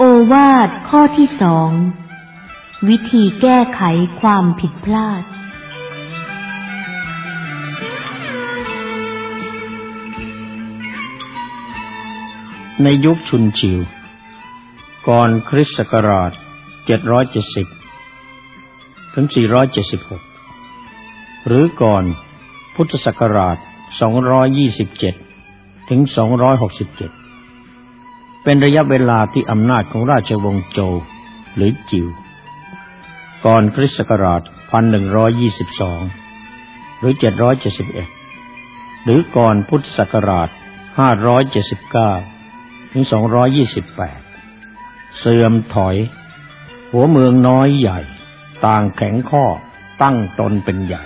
โอวาทข้อที่สอง วิธีแก้ไขความผิดพลาด ในยุคชุนชิว ก่อนคริสต์ศักราช 770 ถึง 476 หรือก่อนพุทธศักราช 227 ถึง 267 เป็นระยะเวลาที่อำนาจของราชวงศ์โจวหรือจิว ก่อนคริสต์ศักราช 1122 หรือ 771 หรือก่อนพุทธศักราช 579 ถึง 228 เสื่อมถอย หัวเมืองน้อยใหญ่ ต่างแข็งข้อตั้งตนเป็นใหญ่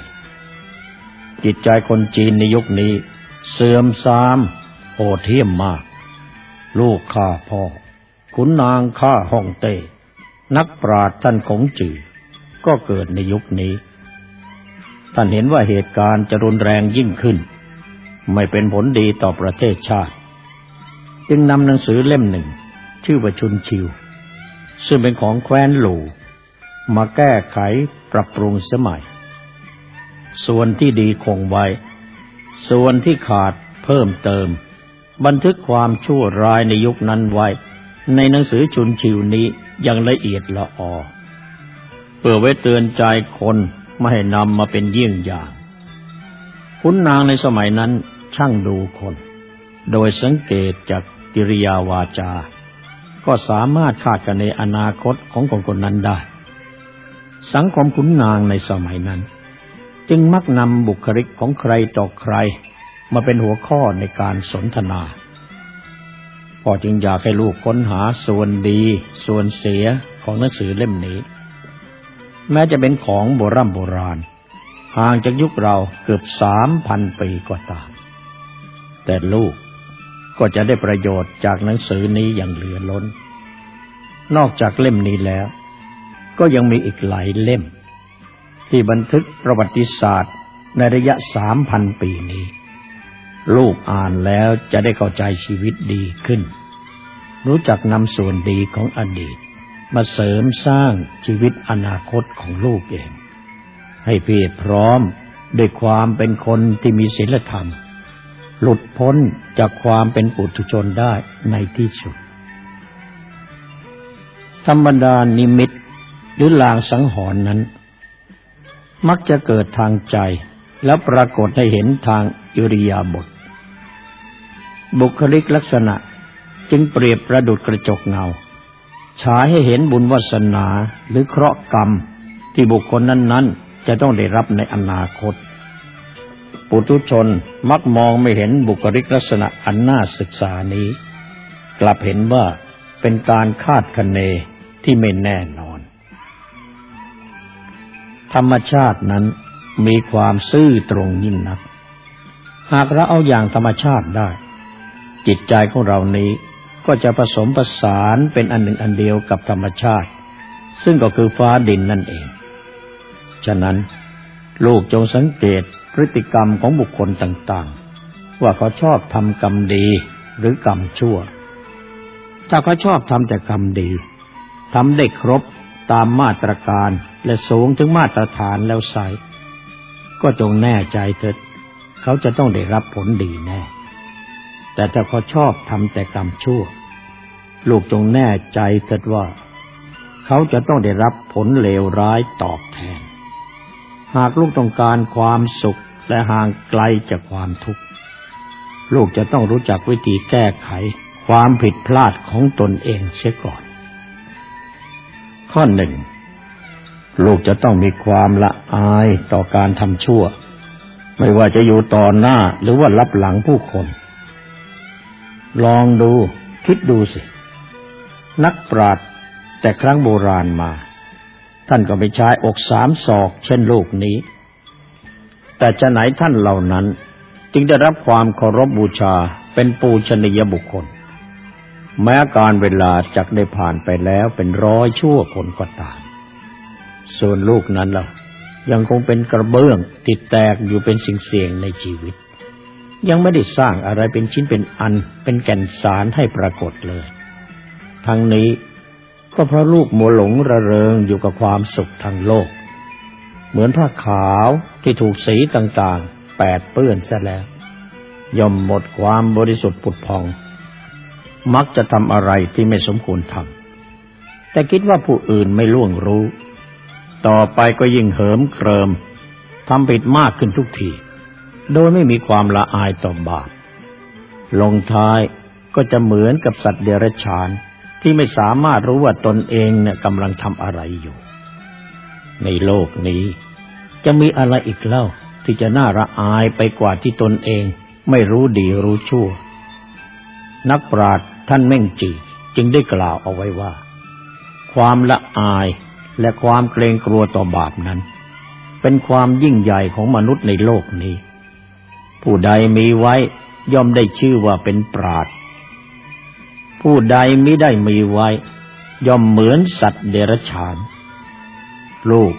จิตใจคนจีนในยุคนี้ เสื่อมทรามโหดเหี้ยมมาก ลูกข้าพ่อ ขุนนางข้าฮ่องเต้ นักปราชญ์ท่านของจือ ก็เกิดในยุคนี้ ท่านเห็นว่าเหตุการณ์จะรุนแรงยิ่งขึ้น ไม่เป็นผลดีต่อประเทศชาติ จึงนำหนังสือเล่มหนึ่ง ชื่อว่าชุนชิว ซึ่งเป็นของแคว้นหลูมาแก้ไขปรับปรุงสมัย ส่วนที่ดีคงไว้ ส่วนที่ขาดเพิ่มเติม บันทึกความชั่วร้ายในยุคนั้นไว้ ในหนังสือชุนชิวนี้อย่างละเอียดละออเพื่อไว้เตือนใจคนไม่ให้นำมาเป็นเยี่ยงอย่างคุณนางในสมัยนั้นช่างดูคน โดยสังเกตจากกิริยาวาจา ก็สามารถคาดกันในอนาคตของคนคนนั้นได้ สังคมขุนนางในสมัยนั้น จึงมักนำบุคลิกของใครต่อใคร มาเป็นหัวข้อในการสนทนาพ่อจึงอยากให้ลูกค้นหาส่วนดี ส่วนเสียของหนังสือเล่มนี้ แม้จะเป็นของโบรโบราณ ห่างจากยุคเราเกือบสามพันปีก็ตาม แต่ลูกก็จะได้ประโยชน์จากหนังสือนี้อย่างเหลือล้น นอกจากเล่มนี้แล้ว ก็ยังมีอีกหลายเล่ม ที่บันทึกประวัติศาสตร์ในระยะสามพันปีนี้ ลูกอ่านแล้วจะได้เข้าใจชีวิตดีขึ้น รู้จักนำส่วนดีของอดีต มาเสริมสร้างชีวิตอนาคตของลูกเอง ให้เพียรพร้อมด้วยความเป็นคนที่มีศีลธรรม หลุดพ้นจากความเป็นปุถุชนได้ในที่สุด ธรรมดานิมิตหรือลางสังหรณ์นั้น มักจะเกิดทางใจแล้วปรากฏให้เห็นทางอิริยาบถ บุคลิกลักษณะจึงเปรียบประดุดกระจกเงา ฉายให้เห็นบุญวาสนาหรือเคราะห์กรรมที่บุคคลนั้น ๆ จะต้องได้รับในอนาคต ปุถุชนมักมองไม่เห็นบุคลิกลักษณะอันน่าศึกษานี้ กลับเห็นว่าเป็นการคาดคะเนที่ไม่แน่นอน ธรรมชาตินั้นมีความซื่อตรงยิ่งนัก หากเราเอาอย่างธรรมชาติได้ จิตใจของเรานี้ก็จะผสมประสานเป็นอันหนึ่งอันเดียวกับธรรมชาติ ซึ่งก็คือฟ้าดินนั่นเอง ฉะนั้น ลูกจงสังเกตพฤติกรรมของบุคคลต่างๆ ว่าเขาชอบทำกรรมดีหรือกรรมชั่ว ถ้าเขาชอบทำแต่กรรมดีทำได้ครบตามมาตรการและสูงถึงมาตรฐานแล้วใส่ก็จงแน่ใจเถิดเขาจะต้องได้รับผลดีแน่ แต่ถ้าเขาชอบทำแต่กรรมชั่ว ลูกจงแน่ใจเถิดว่า เขาจะต้องได้รับผลเลวร้ายตอบแทน หากลูกต้องการความสุขและห่างไกลจากความทุกข์ ลูกจะต้องรู้จักวิธีแก้ไขความผิดพลาดของตนเองเสียก่อน ข้อหนึ่งลูกจะต้องมีความละอายต่อการทำชั่ว ไม่ว่าจะอยู่ต่อหน้าหรือว่ารับหลังผู้คน ลองดู คิดดูสิ นักปราชญ์แต่ครั้งโบราณมา ท่านก็ไม่ใช้อกสามศอกเช่นลูกนี้ แต่จะไหนท่านเหล่านั้น จึงได้รับความเคารพบบูชาเป็นปูชนียบุคคล แม้การเวลาจักได้ผ่านไปแล้วเป็นร้อยชั่วคนก็ตาม ส่วนลูกนั้นล่ะยังคงเป็นกระเบื้องติดแตกอยู่เป็นสิ่งเสี่ยงในชีวิต ยังไม่ได้สร้างอะไรเป็นชิ้นเป็นอันเป็นแก่นสารให้ปรากฏเลย ทั้งนี้ก็เพราะลูกมัวหลงระเริงอยู่กับความสุขทางโลก เหมือนผ้าขาวที่ถูกสีต่างๆ แปดเปื้อนซะแล้ว ย่อมหมดความบริสุทธิ์ผุดพอง มักจะทำอะไรที่ไม่สมควรทำแต่คิดว่าผู้อื่นไม่ล่วงรู้ ต่อไปก็ยิ่งเหิมเกริมทำผิดมากขึ้นทุกที โดยไม่มีความละอายต่อบาปลงท้ายก็จะเหมือนกับสัตว์เดรัจฉานที่ไม่สามารถรู้ว่าตนเองเนี่ยกำลังทำอะไรอยู่ ในโลกนี้จะมีอะไรอีกเล่าที่จะน่าระอายไปกว่าที่ตนเองไม่รู้ดีรู้ชั่ว นักปราชญ์ท่านเม่งจีจึงได้กล่าวเอาไว้ว่า ความละอายและความเกรงกลัวต่อบาปนั้น เป็นความยิ่งใหญ่ของมนุษย์ในโลกนี้ ผู้ใดมีไว้ย่อมได้ชื่อว่าเป็นปราดผู้ใดไม่ได้มีไว้ ย่อมเหมือนสัตว์เดรัจฉาน ลูก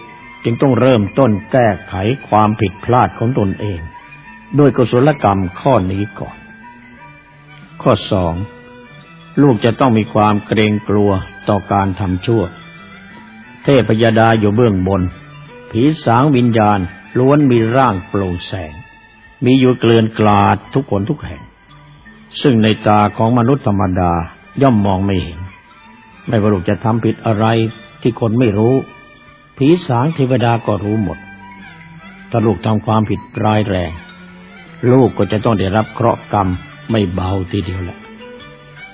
จึงต้องเริ่มต้นแก้ไขความผิดพลาดของตนเอง ด้วยกุศลกรรมข้อนี้ก่อน ข้อสองลูกจะต้องมีความเกรงกลัวต่อการทำชั่ว เทพยดาอยู่เบื้องบน ผีสางวิญญาณล้วนมีร่างโปร่งแสง มีอยู่เกลื่อนกลาดทุกคนทุกแห่ง ซึ่งในตาของมนุษย์ธรรมดาย่อมมองไม่เห็น ไม่ว่าลูกจะทำผิดอะไรที่คนไม่รู้ ผีสางเทวดาก็รู้หมด ถ้าลูกทำความผิดร้ายแรง ลูกก็จะต้องได้รับเคราะห์กรรมไม่เบาทีเดียวแหละ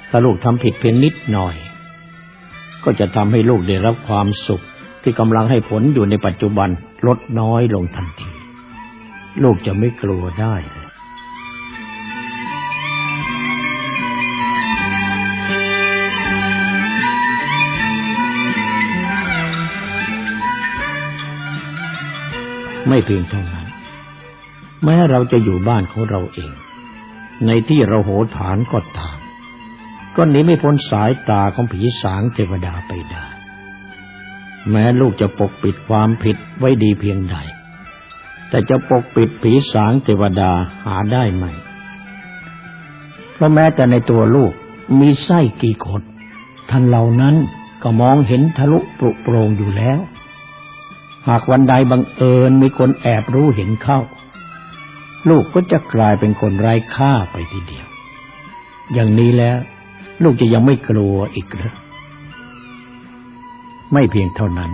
ถ้าลูกทำผิดเพียงนิดหน่อย ก็จะทำให้ลูกได้รับความสุขที่กำลังให้ผลอยู่ในปัจจุบันลดน้อยลงทันที ลูกจะไม่กลัวได้เลยไม่เพียงเท่านั้น แม้เราจะอยู่บ้านของเราเอง ในที่เราโหฐานก็ตาม ก็หนีไม่พ้นสายตาของผีสางเทวดาไปได้ แม้ลูกจะปกปิดความผิดไว้ดีเพียงใด แต่จะปกปิดผีสางเทวดาหาได้ไหม เพราะแม้แต่ในตัวลูกมีไส้กี่ขดท่านเหล่านั้นก็มองเห็นทะลุปรุโปรงอยู่แล้ว หากวันใดบังเอิญมีคนแอบรู้เห็นเข้า ลูกก็จะกลายเป็นคนไร้ค่าไปทีเดียว อย่างนี้แล้ว ลูกจะยังไม่กลัวอีกหรือไม่เพียงเท่านั้น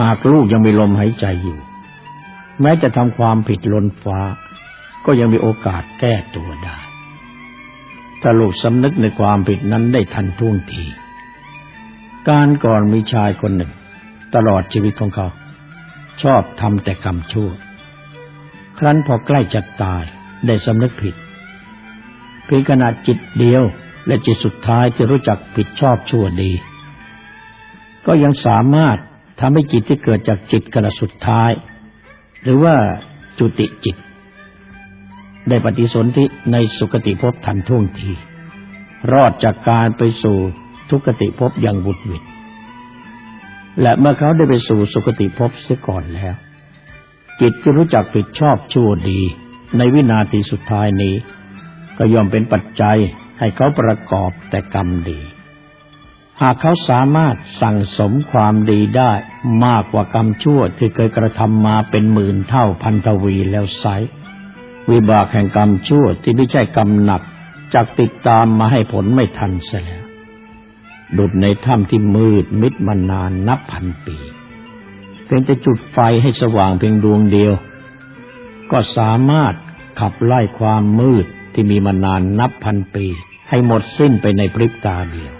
หากลูกยังมีลมหายใจอยู่ แม้จะทำความผิดลนฟ้า ก็ยังมีโอกาสแก้ตัวได้ถ้าลูกสำนึกในความผิดนั้นได้ทันท่วงที การก่อนมีชายคนหนึ่ง ตลอดชีวิตของเขา ชอบทำแต่กรรมชั่ว ครั้นพอใกล้จะตายได้สำนึกผิดเพียงขนาดจิตเดียวและจิตสุดท้ายที่รู้จักผิดชอบชั่วดี ก็ยังสามารถทำให้จิตที่เกิดจากจิตขณะสุดท้าย หรือว่าจุติจิต ได้ปฏิสนธิในสุคติภพทันท่วงที รอดจากการไปสู่ทุกติภพอย่างบุดวิดและเมื่อเขาได้ไปสู่สุคติภพเสียก่อนแล้ว จิตที่รู้จักผิดชอบชั่วดีในวินาทีสุดท้ายนี้ ก็ยอมเป็นปัจจัยให้เขาประกอบแต่กรรมดี หากเขาสามารถสั่งสมความดีได้มากกว่ากรรมชั่วที่เคยกระทำมาเป็นหมื่นเท่าพันทวีแล้วไซวิบากแห่งกรรมชั่วที่ไม่ใช่กรรมหนักจากติดตามมาให้ผลไม่ทันเสียแล้วดุดในถ้ำที่มืดมิดมานานนับพันปี เพียงแต่จุดไฟให้สว่างเพียงดวงเดียว ก็สามารถขับไล่ความมืดที่มีมานานนับพันปี ให้หมดสิ้นไปในพริบตาเดียว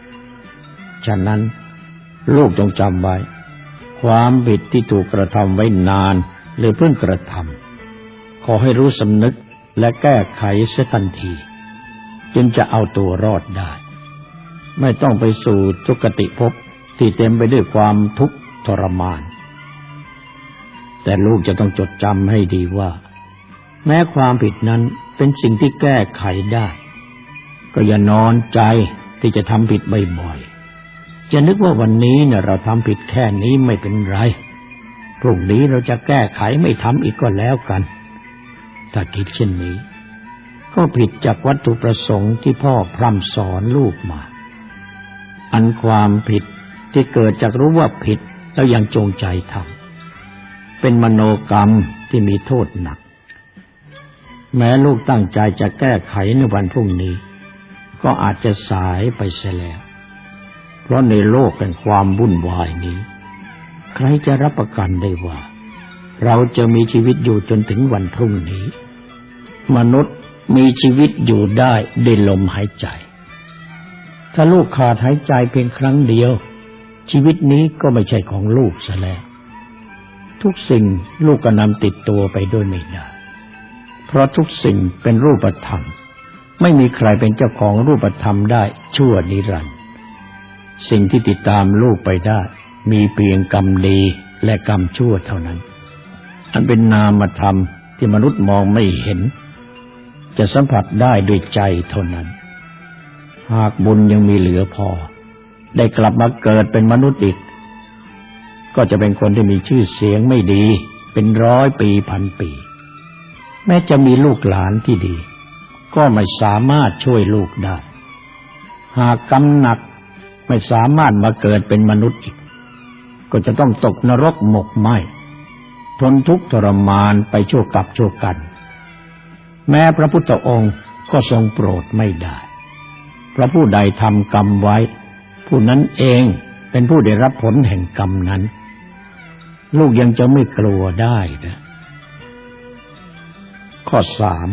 ฉะนั้น ลูกจงจำไว้ ความผิดที่ถูกกระทำไว้นาน หรือเพิ่งกระทำขอให้รู้สำนึกและแก้ไขเสียทันที จึงจะเอาตัวรอดได้ ไม่ต้องไปสู่ทุกติภพที่เต็มไปด้วยความทุกข์ทรมาน แต่ลูกจะต้องจดจำให้ดีว่า แม้ความผิดนั้นเป็นสิ่งที่แก้ไขได้ ก็อย่านอนใจที่จะทำผิดบ่อยๆ จะนึกว่าวันนี้เนี่ยเราทำผิดแค่นี้ไม่เป็นไร พรุ่งนี้เราจะแก้ไขไม่ทำอีกก็แล้วกัน ถ้าคิดเช่นนี้ ก็ผิดจากวัตถุประสงค์ที่พ่อพร่ำสอนลูกมา อันความผิดที่เกิดจากรู้ว่าผิดแล้วยังจงใจทำเป็นมโนกรรมที่มีโทษหนัก แม้ลูกตั้งใจจะแก้ไขในวันพรุ่งนี้ ก็อาจจะสายไปเสียแล้ว ราะในโลกแห่งความวุ่นวายนี้ ใครจะรับประกันได้ว่า เราจะมีชีวิตอยู่จนถึงวันพรุ่งนี้ มนุษย์มีชีวิตอยู่ได้ด้วยลมหายใจ ถ้าลูกขาดหายใจเพียงครั้งเดียว ชีวิตนี้ก็ไม่ใช่ของลูกซะแล้ว ทุกสิ่งลูกก็นำติดตัวไปด้วยไม่ได้ เพราะทุกสิ่งเป็นรูปธรรม ไม่มีใครเป็นเจ้าของรูปธรรมได้ชั่วนิรันดร์ สิ่งที่ติดตามลูกไปได้ มีเพียงกรรมดีและกรรมชั่วเท่านั้น อันเป็นนามธรรมที่มนุษย์มองไม่เห็น จะสัมผัสได้ด้วยใจเท่านั้น หากบุญยังมีเหลือพอ ได้กลับมาเกิดเป็นมนุษย์อีก ก็จะเป็นคนที่มีชื่อเสียงไม่ดี เป็นร้อยปีพันปี แม้จะมีลูกหลานที่ดี ก็ไม่สามารถช่วยลูกได้ หากกรรมหนัก ไม่สามารถมาเกิดเป็นมนุษย์อีก ก็จะต้องตกนรกหมกไหมทนทุกข์ทรมานไปชั่วกับชั่วกัน แม้พระพุทธองค์ก็ทรงโปรดไม่ได้ เพราะผู้ใดทำกรรมไว้ ผู้นั้นเองเป็นผู้ได้รับผลแห่งกรรมนั้น ลูกยังจะไม่กลัวได้นะข้อสาม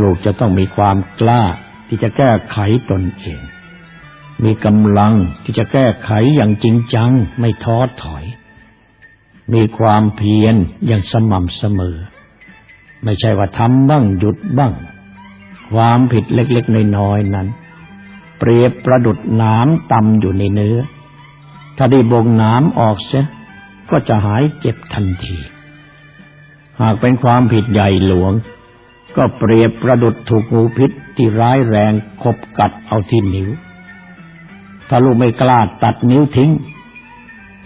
ลูกจะต้องมีความกล้าที่จะแก้ไขตนเอง มีกำลังที่จะแก้ไขอย่างจริงจัง ไม่ท้อถอย มีความเพียรอย่างสม่ำเสมอ ไม่ใช่ว่าทำบ้างหยุดบ้าง ความผิดเล็กๆน้อยๆนั้น เปรียบประดุดน้ำตำอยู่ในเนื้อ ถ้าได้บ่งน้ำออกเสียก็จะหายเจ็บทันที หากเป็นความผิดใหญ่หลวง ก็เปรียบประดุดถูกงูพิษที่ร้ายแรงคบกัดเอาที่นิ้ว ถ้าลูกไม่กล้าตัดนิ้วทิ้ง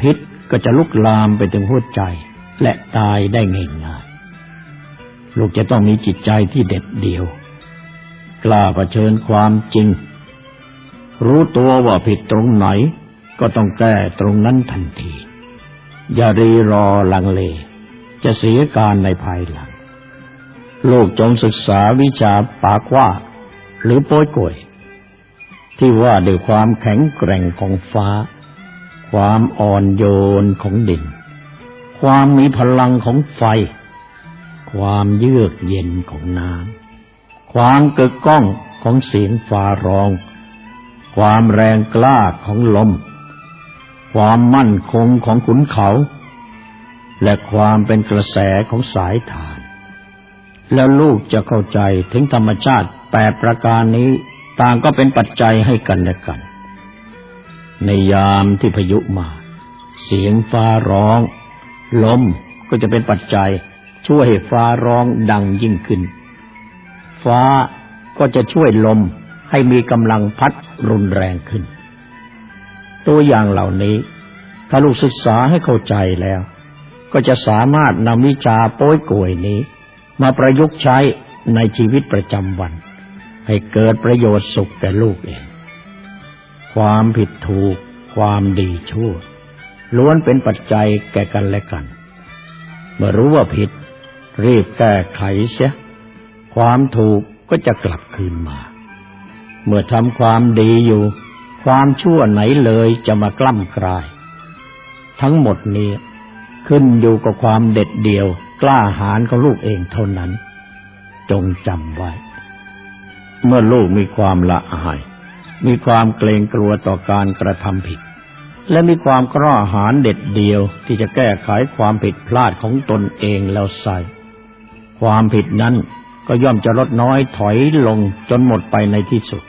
พิษก็จะลุกลามไปถึงหัวใจ และตายได้ง่ายลูกจะต้องมีจิตใจที่เด็ดเดี่ยว กล้าเผชิญความจริง รู้ตัวว่าผิดตรงไหน ก็ต้องแก้ตรงนั้นทันที อย่ารีรอลังเล จะเสียการในภายหลังโลกจงศึกษาวิชาปากว่า หรือโป้ยกวย ที่ว่าด้วยความแข็งแกร่งของฟ้า ความอ่อนโยนของดิน ความมีพลังของไฟ ความเยือกเย็นของน้ำความกึกก้องของเสียงฟ้าร้อง ความแรงกล้าของลม ความมั่นคงของขุนเขา และความเป็นกระแสของสายฐาน แล้วลูกจะเข้าใจถึงธรรมชาติแปดประการนี้ ต่างก็เป็นปัจจัยให้กันและกัน ในยามที่พายุมา เสียงฟ้าร้อง ลมก็จะเป็นปัจจัย ช่วยให้ฟ้าร้องดังยิ่งขึ้น ฟ้าก็จะช่วยลมให้มีกำลังพัดรุนแรงขึ้น ตัวอย่างเหล่านี้ ถ้าลูกศึกษาให้เข้าใจแล้ว ก็จะสามารถนำวิชาโป้ยโกยนี้ มาประยุกต์ใช้ในชีวิตประจำวัน ให้เกิดประโยชน์สุขแก่ลูกเอง ความผิดถูก ความดีชั่ว ล้วนเป็นปัจจัยแก่กันและกัน เมื่อรู้ว่าผิด รีบแก้ไขเสีย ความถูกก็จะกลับคืนมา เมื่อทำความดีอยู่ ความชั่วไหนเลยจะมากล้ำกลาย ทั้งหมดนี้ขึ้นอยู่กับความเด็ดเดี่ยวกล้าหาญของลูกเองเท่านั้น จงจำไว้ เมื่อลูกมีความละอาย มีความเกรงกลัวต่อการกระทำผิด และมีความกล้าหาญเด็ดเดียวที่จะแก้ไขความผิดพลาดของตนเองแล้วใส่ ความผิดนั้นก็ย่อมจะลดน้อยถอยลงจนหมดไปในที่สุด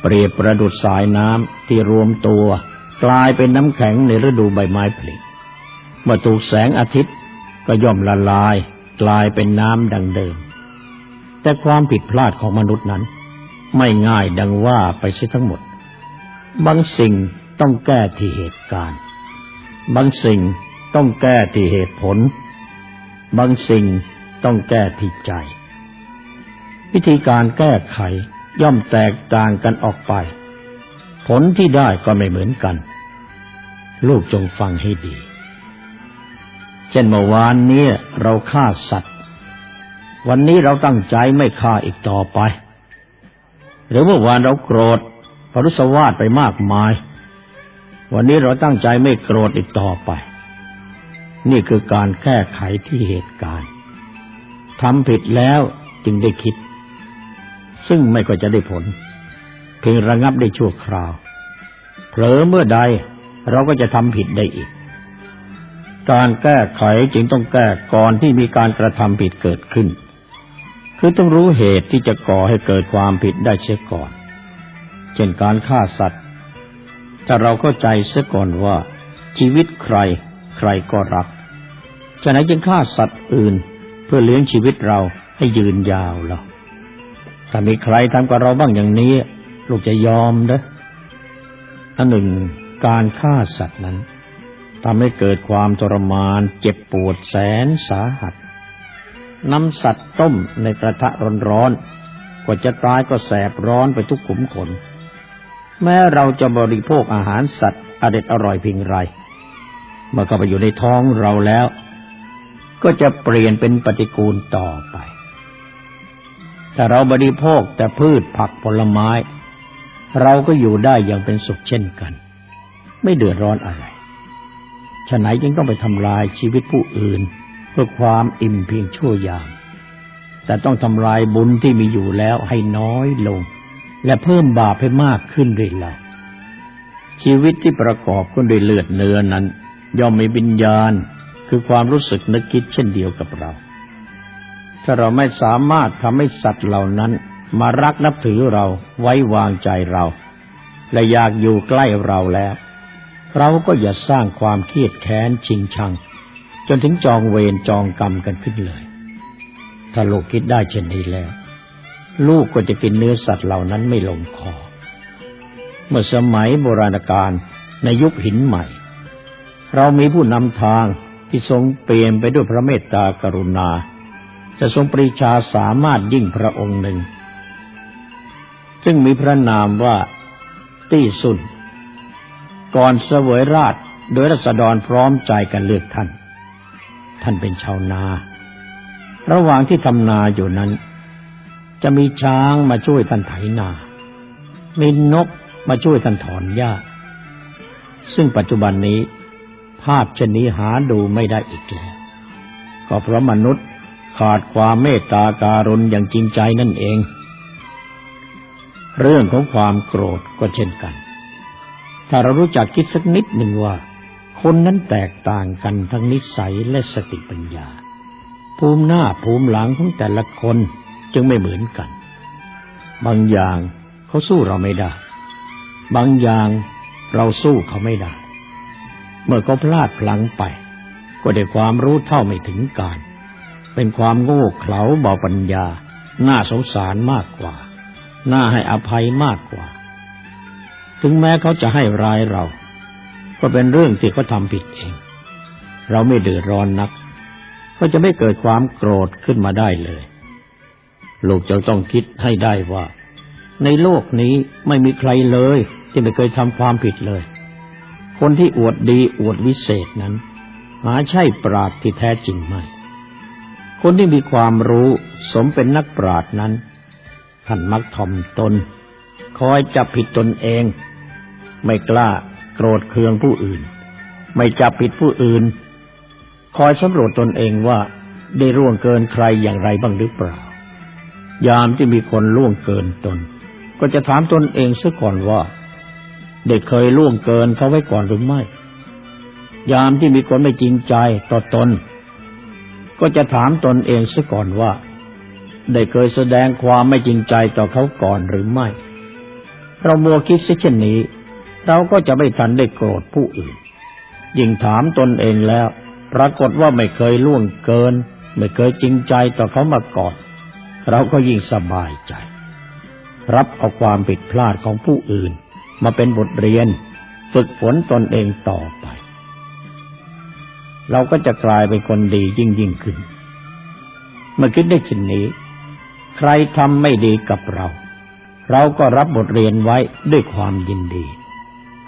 เปรียบประดุดสายน้ำที่รวมตัวกลายเป็นน้ำแข็งในฤดูใบไม้ผลิเมื่อถูกแสงอาทิตย์ก็ย่อมละลาย กลายเป็นน้ำดังเดิม แต่ความผิดพลาดของมนุษย์นั้น ไม่ง่ายดังว่าไปเสียทั้งหมด บางสิ่งต้องแก้ที่เหตุการณ์ บางสิ่งต้องแก้ที่เหตุผล บางสิ่งต้องแก้ที่ใจ วิธีการแก้ไขย่อมแตกต่างกันออกไป ผลที่ได้ก็ไม่เหมือนกัน ลูกจงฟังให้ดี เช่นเมื่อวานนี้เราฆ่าสัตว์ วันนี้เราตั้งใจไม่ฆ่าอีกต่อไป หรือเมื่อวานเราโกรธพรุสวาดไปมากมาย วันนี้เราตั้งใจไม่โกรธอีกต่อไป นี่คือการแก้ไขที่เหตุการณ์ทำผิดแล้วจึงได้คิด ซึ่งไม่ก็จะได้ผล เพียงระงับได้ชั่วคราวเผลอเมื่อใดเราก็จะทำผิดได้อีก การแก้ไขจึงต้องแก้ก่อนที่มีการกระทำผิดเกิดขึ้น คือต้องรู้เหตุที่จะก่อให้เกิดความผิดได้เสียก่อน เช่นการฆ่าสัตว์ถ้าเราเข้าใจเสียก่อนว่า ชีวิตใครใครก็รักจะไหนจึงฆ่าสัตว์อื่น เพื่อเลี้ยงชีวิตเราให้ยืนยาวล่ะถ้ามีใครทำกับเราบ้างอย่างนี้ ลูกจะยอมเด้ออันหนึ่งการฆ่าสัตว์นั้นทำให้เกิดความทรมานเจ็บปวดแสนสาหัส น้ำสัตว์ต้มในกระทะร้อนๆกว่าจะตายก็แสบร้อนไปทุกขุมขน แม้เราจะบริโภคอาหารสัตว์อเด็ดอร่อยเพียงไรเมื่อเข้าไปอยู่ในท้องเราแล้ว ก็จะเปลี่ยนเป็นปฏิกูลต่อไป ถ้าเราบริโภคแต่พืชผักผลไม้ เราก็อยู่ได้อย่างเป็นสุขเช่นกัน ไม่เดือดร้อนอะไรฉะไหนจึงต้องไปทำลายชีวิตผู้อื่น เพื่อความอิ่มเพียงชั่วยามแต่ต้องทำลายบุญที่มีอยู่แล้วให้น้อยลง และเพิ่มบาปให้มากขึ้นเรื่อยๆชีวิตที่ประกอบขึ้นด้วยเลือดเนื้อนั้น ย่อมมีวิญญาณคือความรู้สึกนึกคิดเช่นเดียวกับเรา ถ้าเราไม่สามารถทำให้สัตว์เหล่านั้นมารักนับถือเราไว้วางใจเรา และอยากอยู่ใกล้เราแล้ว เราก็อย่าสร้างความเครียดแค้นชิงชัง จนถึงจองเวรจองกรรมกันขึ้นเลย ถ้าลูกคิดได้เช่นนี้แล้ว ลูกก็จะกินเนื้อสัตว์เหล่านั้นไม่ลงคอ เมื่อสมัยโบราณกาลในยุคหินใหม่ เรามีผู้นำทางที่ทรงเปลี่ยนไปด้วยพระเมตตากรุณา จะทรงปรีชาสามารถยิ่งพระองค์หนึ่ง ซึ่งมีพระนามว่าตี้สุนก่อนเสวยราชโดยรัษฎรพร้อมใจกันเลือกท่าน ท่านเป็นชาวนา ระหว่างที่ทำนาอยู่นั้น จะมีช้างมาช่วยท่านไถนา มีนกมาช่วยท่านถอนหญ้า ซึ่งปัจจุบันนี้ ภาพเช่นนี้หาดูไม่ได้อีกแล้ว ก็เพราะมนุษย์ขาดความเมตตาการุณอย่างจริงใจนั่นเอง เรื่องของความโกรธก็เช่นกัน ถ้าเรารู้จักคิดสักนิดหนึ่งว่า คนนั้นแตกต่างกันทั้งนิสัยและสติปัญญา ภูมิหน้าภูมิหลังของแต่ละคนจึงไม่เหมือนกัน บางอย่างเขาสู้เราไม่ได้ บางอย่างเราสู้เขาไม่ได้ เมื่อเขาพลาดพลั้งไป ก็ได้ความรู้เท่าไม่ถึงการ เป็นความโง่เขลาเบาปัญญา น่าสงสารมากกว่า น่าให้อภัยมากกว่า ถึงแม้เขาจะให้ร้ายเรา ก็เป็นเรื่องที่เขาทำผิดเอง เราไม่เดือดร้อนนัก ก็จะไม่เกิดความโกรธขึ้นมาได้เลย ลูกจะต้องคิดให้ได้ว่า ในโลกนี้ไม่มีใครเลย ที่ไม่เคยทำความผิดเลย คนที่อวดดีอวดวิเศษนั้น หาใช่ปราดที่แท้จริงไหมคนที่มีความรู้สมเป็นนักปราชญ์นั้นท่านมักถ่อมตน คอยจับผิดตนเอง ไม่กล้า โกรธเคืองผู้อื่น ไม่จับผิดผู้อื่น คอยสำรวจตนเองว่าได้ร่วงเกินใครอย่างไรบ้างหรือเปล่า ยามที่มีคนล่วงเกินตน ก็จะถามตนเองซะก่อนว่าได้เคยล่วงเกินเขาไว้ก่อนหรือไม่ ยามที่มีคนไม่จริงใจต่อตน ก็จะถามตนเองซะก่อนว่า ได้เคยแสดงความไม่จริงใจต่อเขาก่อนหรือไม่ เรามัวคิดเช่นนี้ เราก็จะไม่ทันได้โกรธผู้อื่น ยิ่งถามตนเองแล้ว ปรากฏว่าไม่เคยล่วงเกิน ไม่เคยจริงใจต่อเขามาก่อน เราก็ยิ่งสบายใจ รับเอาความผิดพลาดของผู้อื่น มาเป็นบทเรียน ฝึกฝนตนเองต่อไป เราก็จะกลายเป็นคนดียิ่งยิ่งขึ้น เมื่อคิดได้เช่นนี้ ใครทำไม่ดีกับเรา เราก็รับบทเรียนไว้ด้วยความยินดี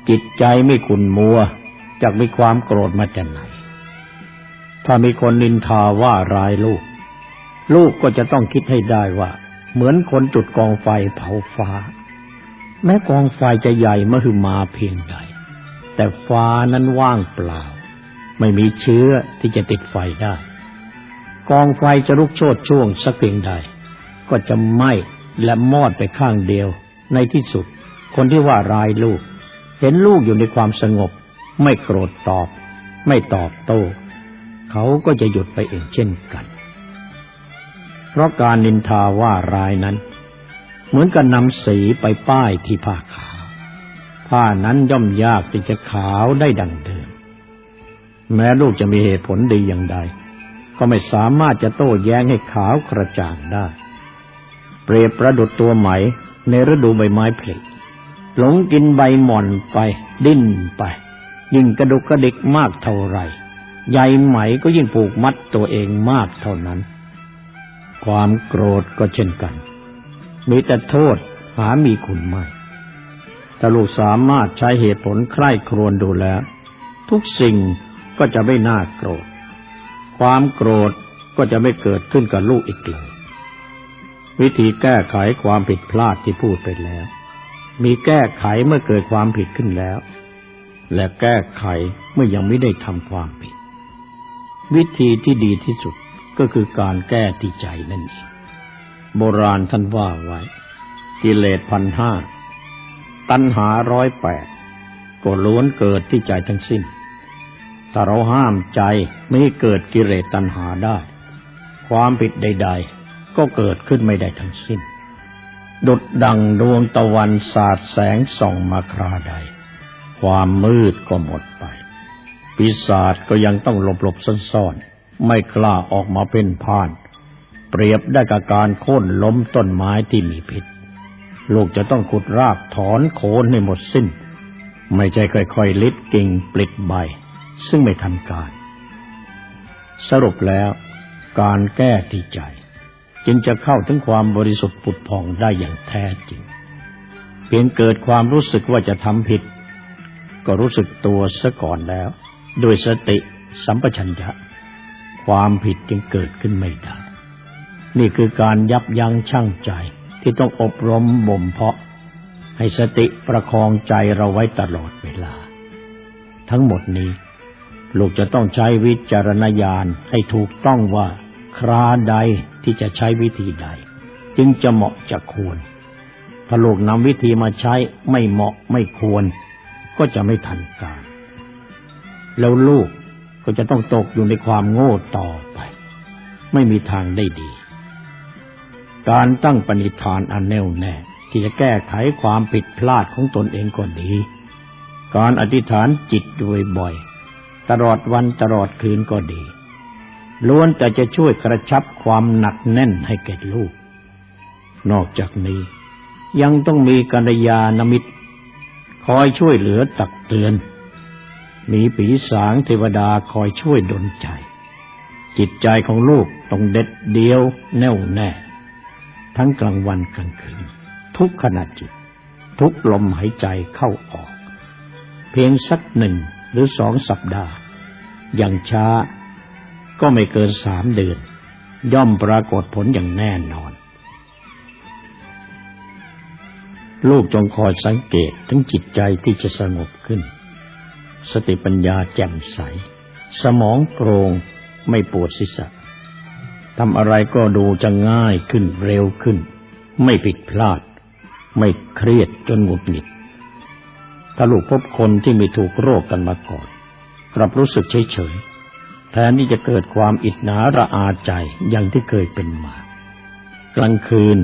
จิตใจไม่ขุนมัวจากมีความโกรธมาจากไหน ถ้ามีคนนินทาว่าร้ายลูก ลูกก็จะต้องคิดให้ได้ว่า เหมือนคนจุดกองไฟเผาฟ้า แม้กองไฟจะใหญ่มหึมาเพียงใด แต่ฟ้านั้นว่างเปล่า ไม่มีเชื้อที่จะติดไฟได้ กองไฟจะลุกโชดช่วงสักเพียงใด ก็จะไหม้และมอดไปข้างเดียวในที่สุด คนที่ว่าร้ายลูก เห็นลูกอยู่ในความสงบ ไม่โกรธตอบ ไม่ตอบโต้ เขาก็จะหยุดไปเองเช่นกัน เพราะการนินทาว่าร้ายนั้น เหมือนกับนำสีไปป้ายที่ผ้าขาว ผ้านั้นย่อมยากที่จะขาวได้ดังเดิม แม้ลูกจะมีเหตุผลดีอย่างใด ก็ไม่สามารถจะโต้แย้งให้ขาวกระจ่างได้ เปรียบประดุดตัวไหมในฤดูใบไม้ผลิ หลงกินใบหม่อนไป ดิ้นไป ยิ่งกระดุกกระดิกมากเท่าไรใยไหมก็ยิ่งผูกมัดตัวเองมากเท่านั้น ความโกรธก็เช่นกันมีแต่โทษหามีคุณไม่ถ้าลูกสามารถใช้เหตุผลใคร่ครวญดูแล้ว ทุกสิ่งก็จะไม่น่าโกรธ ความโกรธก็จะไม่เกิดขึ้นกับลูกอีกเลย วิธีแก้ไขความผิดพลาดที่พูดไปแล้ว มีแก้ไขเมื่อเกิดความผิดขึ้นแล้ว และแก้ไขเมื่อยังไม่ได้ทำความผิด วิธีที่ดีที่สุดก็คือการแก้ที่ใจนั่นเองโบราณท่านว่าไว้ กิเลสพันห้า ตัณหาร้อยแปดก็ล้วนเกิดที่ใจทั้งสิ้น ถ้าเราห้ามใจไม่ให้เกิดกิเลสตัณหาได้ ความผิดใด ๆ ก็เกิดขึ้นไม่ได้ทั้งสิ้น ดุดดังดวงตะวันสาดแสงส่องมาคราใด ความมืดก็หมดไป ปีศาจก็ยังต้องหลบหลบซ่อนๆ ไม่กล้าออกมาเป็นพาน เปรียบได้กับการโค่นล้มต้นไม้ที่มีพิษ ลูกจะต้องขุดรากถอนโคนให้หมดสิ้น ไม่ใช่ค่อยๆ ลิดกิ่งปลิดใบ ซึ่งไม่ทันการ สรุปแล้วการแก้ที่ใจ จึงจะเข้าถึงความบริสุทธิ์ปุดผ่องได้อย่างแท้จริง เพียงเกิดความรู้สึกว่าจะทำผิด ก็รู้สึกตัวซะก่อนแล้วโดยสติสัมปชัญญะ ความผิดจึงเกิดขึ้นไม่ได้ นี่คือการยับยั้งชั่งใจที่ต้องอบรมบ่มเพาะ ให้สติประคองใจเราไว้ตลอดเวลา ทั้งหมดนี้ ลูกจะต้องใช้วิจารณญาณให้ถูกต้องว่า คราใดที่จะใช้วิธีใด จึงจะเหมาะจะควร ถ้าลูกนำวิธีมาใช้ไม่เหมาะไม่ควร ก็จะไม่ทันการ แล้วลูกก็จะต้องตกอยู่ในความโง่ต่อไป ไม่มีทางได้ดี การตั้งปณิธานอันแน่วแน่ที่จะแก้ไขความผิดพลาดของตนเองก็ดี การอธิษฐานจิตด้วยบ่อย ตลอดวันตลอดคืนก็ดี ล้วนแต่จะช่วยกระชับความหนักแน่นให้แก่ลูก นอกจากนี้ ยังต้องมีกัลยาณมิตร คอยช่วยเหลือตักเตือน มีปีสางเทวดาคอยช่วยดลใจ จิตใจของลูกต้องเด็ดเดียวแน่วแน่ ทั้งกลางวันกลางคืน ทุกขณะจิต ทุกลมหายใจเข้าออก เพียงสักหนึ่งหรือสองสัปดาห์ อย่างช้า ก็ไม่เกินสามเดือน ย่อมปรากฏผลอย่างแน่นอน ลูกจงคอยสังเกตถึงจิตใจที่จะสงบขึ้น สติปัญญาแจ่มใส สมองโปร่งไม่ปวดศีรษะทำอะไรก็ดูจะง่ายขึ้นเร็วขึ้น ไม่ผิดพลาด ไม่เครียดจนหงุดหงิด ถ้าลูกพบคนที่มีถูกโรคกันมาก่อน กลับรู้สึกเฉยเฉย แทนที่จะเกิดความอิจฉาระอาใจอย่างที่เคยเป็นมา กลางคืน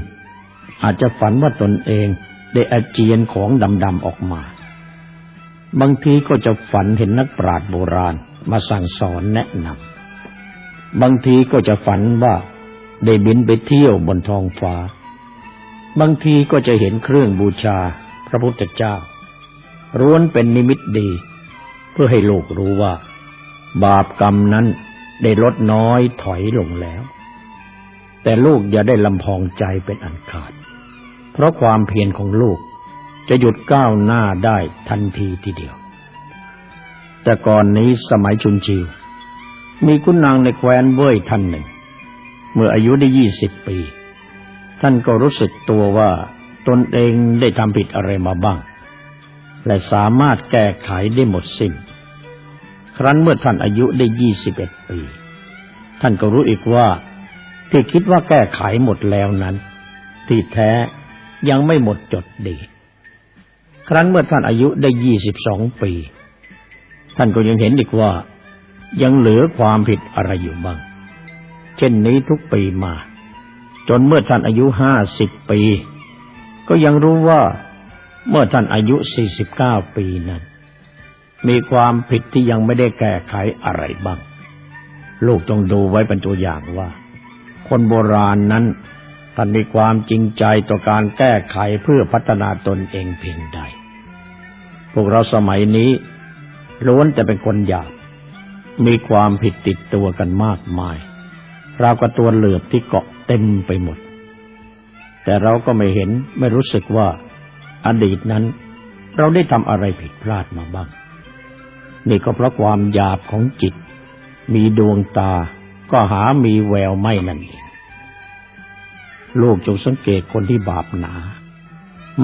อาจจะฝันว่าตนเองได้อาเจียนของดำๆออกมา บางทีก็จะฝันเห็นนักปราชญ์โบราณมาสั่งสอนแนะนำบางทีก็จะฝันว่าได้บินไปเที่ยวบนท้องฟ้า บางทีก็จะเห็นเครื่องบูชาพระพุทธเจ้าร้วนเป็นนิมิตดี เพื่อให้โลกรู้ว่า บาปกรรมนั้นได้ลดน้อยถอยลงแล้ว แต่ลูกอย่าได้ลำพองใจเป็นอันขาด เพราะความเพียรของลูกจะหยุดก้าวหน้าได้ทันทีทีเดียว แต่ก่อนนี้สมัยชุนชิวมีคุณนางในแคว้นเว่ยท่านหนึ่ง เมื่ออายุได้ยี่สิบปี ท่านก็รู้สึกตัวว่าตนเองได้ทำผิดอะไรมาบ้าง และสามารถแก้ไขได้หมดสิ้น ครั้นเมื่อท่านอายุได้ยี่สิบเอ็ดปี ท่านก็รู้อีกว่า ที่คิดว่าแก้ไขหมดแล้วนั้น ที่แท้ยังไม่หมดจดดีครั้นเมื่อท่านอายุได้ยี่สิบสองปี ท่านก็ยังเห็นอีกว่า ยังเหลือความผิดอะไรอยู่บ้าง เช่นนี้ทุกปีมา จนเมื่อท่านอายุห้าสิบปี ก็ยังรู้ว่าเมื่อท่านอายุสี่สิบเก้าปีนั้น มีความผิดที่ยังไม่ได้แก้ไขอะไรบ้าง ลูกจงดูไว้เป็นตัวอย่างว่า คนโบราณนั้นท่านมีความจริงใจต่อการแก้ไขเพื่อพัฒนาตนเองเพียงใด พวกเราสมัยนี้ล้วนแต่เป็นคนหยาบ มีความผิดติดตัวกันมากมายราวกับตัวเหลือบที่เกาะเต็มไปหมด แต่เราก็ไม่เห็นไม่รู้สึกว่าอดีตนั้น เราได้ทำอะไรผิดพลาดมาบ้าง นี่ก็เพราะความหยาบของจิต มีดวงตาก็หามีแววไม่นั่นเองลูกจงสังเกตคนที่บาปหนา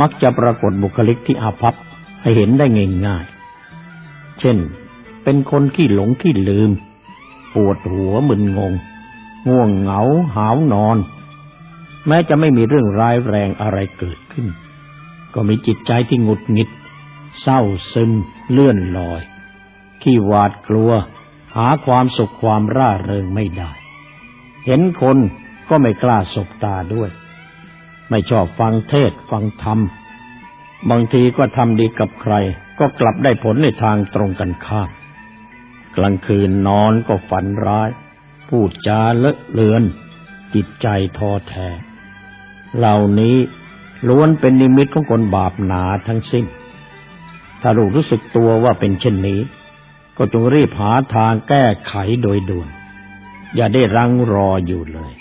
มักจะปรากฏบุคลิกที่อาภัพให้เห็นได้ง่ายๆ เช่น เป็นคนขี้หลงขี้ลืม ปวดหัวมึนงง ง่วงเหงาหาวนอน แม้จะไม่มีเรื่องร้ายแรงอะไรเกิดขึ้น ก็มีจิตใจที่หงุดหงิด เศร้าซึมเลื่อนลอย ขี้หวาดกลัว หาความสุขความร่าเริงไม่ได้ เห็นคนก็ไม่กล้าสบตาด้วย ไม่ชอบฟังเทศฟังธรรม บางทีก็ทำดีกับใคร ก็กลับได้ผลในทางตรงกันข้าม กลางคืนนอนก็ฝันร้าย พูดจาเลอะเลือน จิตใจท้อแท้ เหล่านี้ล้วนเป็นนิมิตของคนบาปหนาทั้งสิ้น ถ้าลูกรู้สึกตัวว่าเป็นเช่นนี้ ก็จงรีบหาทางแก้ไขโดยด่วน อย่าได้รังรออยู่เลย